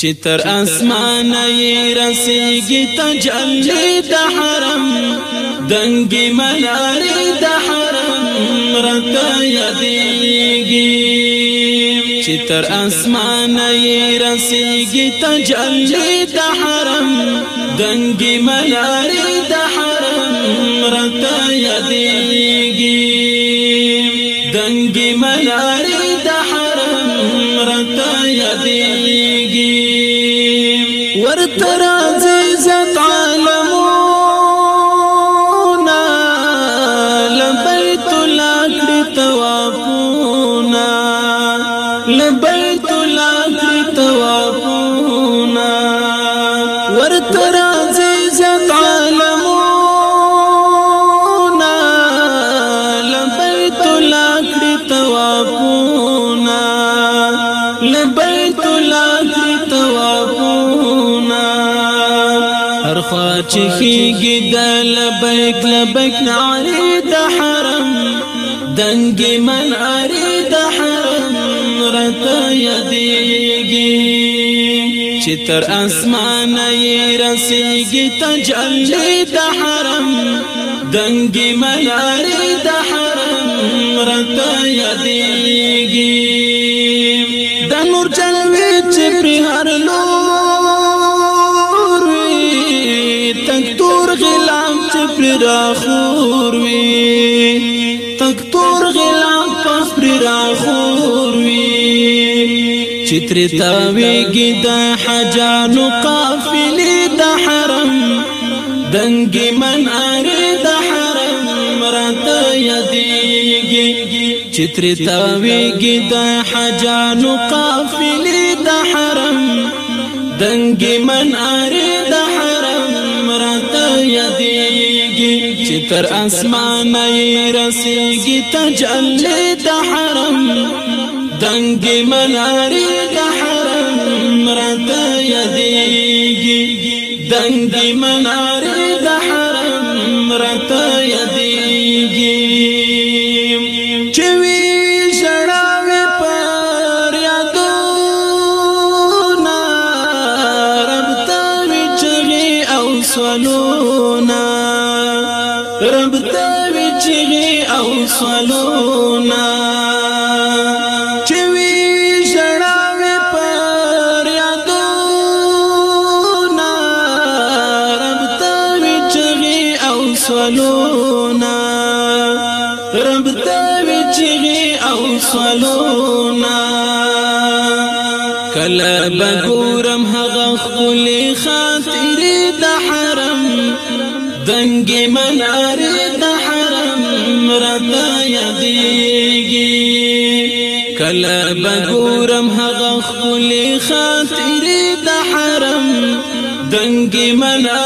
چې تر آسمان یې رسیږي تجلی د حرم دنګي منارې د حرم رته یادېږي چې تر آسمان یې رسیږي تجلی د حرم دنګي منارې د حرم رته یادېږي دنګي منارې خوا چې خيږي د لبیک لبیک نعری د حرم. دنګ من اری د حرم رته یادېږي چې تر آسمان یې رسیږي تجلی د حرم دنګ من اری د حرم رته یادېږي د نور جلوي چې پر هر لور وي تکتور غلام چې پر راخور وي تکتور غلام پر راخور وي چتر تاویږي د حجانو قافلې د حرم دنګي من اره د حرم راته یادېږي چتر تاویږي د حجانو قافلې د حرم دنګي من اره د حرم راته یادېږي چې تر اسمان یې رسیږي تجلی د حرم دنګي من اره راته یادېږي دنګي من اره د حرم راته یادېږي چې وی شړاوي پر یادونه رب ته چغي او سوالونه. رب ته چغي او سوالونه أو سوالونه رب ته وی چغي أو سوالونه کله بګورم هغه خولي خاطرې د حرم. دنګ منار د حرم رتا یادېږي. کله بګورم هغه خولي خاطرې د حرم. دنګ منار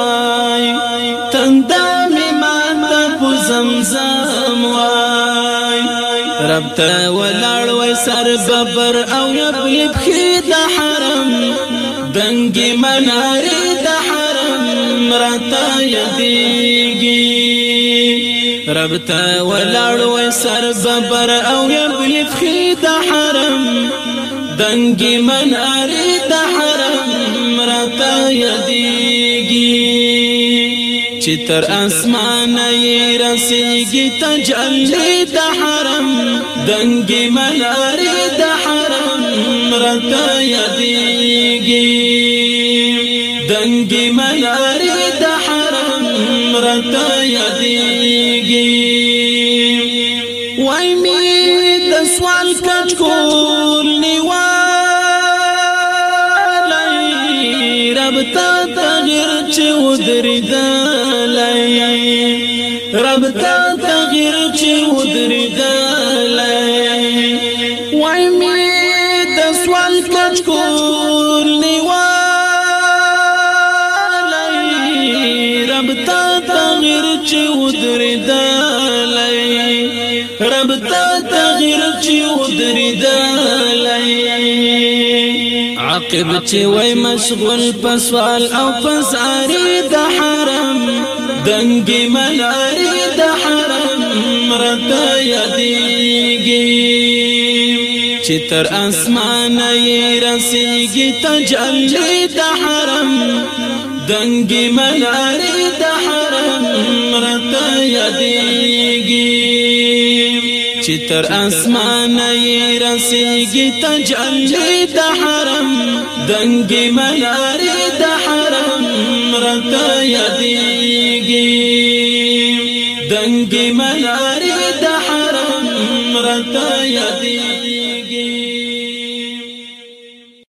رب ته ولاړ وای سر ببر أو یبلب خید حرم. دنګ مناری د حرم راته یادېږي. رب ته ولاړ وای سر ببر أو یبلب خید حرم. دنګ مناری د حرم راته یادېږي. چې تر آسمان یې رسیږي تجلی د حرم دنګي منارې د حرم رته یادېږي دنګي منارې د حرم رته یادېږي وای می د سوال کټ کول رب تا تغیر چې ودرېدلای رب تا تغیر چې ودرېدلای وای مې د سوال کچ کور نیوالای. رب تا تغیر چې ودرېدلای رب تا تغیر چې ودرېدلای عقب چی وی مشغول پسوال أو پساری د حرم؟ دنگی ملاری د حرم رتا یدیگی چې تر آسمان یې رسیږي تجلی د حرم. دنګي ملاري د حرم رته یادېږي چې تر آسمان یې رسیږي تجلی د حرم دنګي ملاري د حرم رته یادېږي دنګي ملاري د حرم رته یادېږي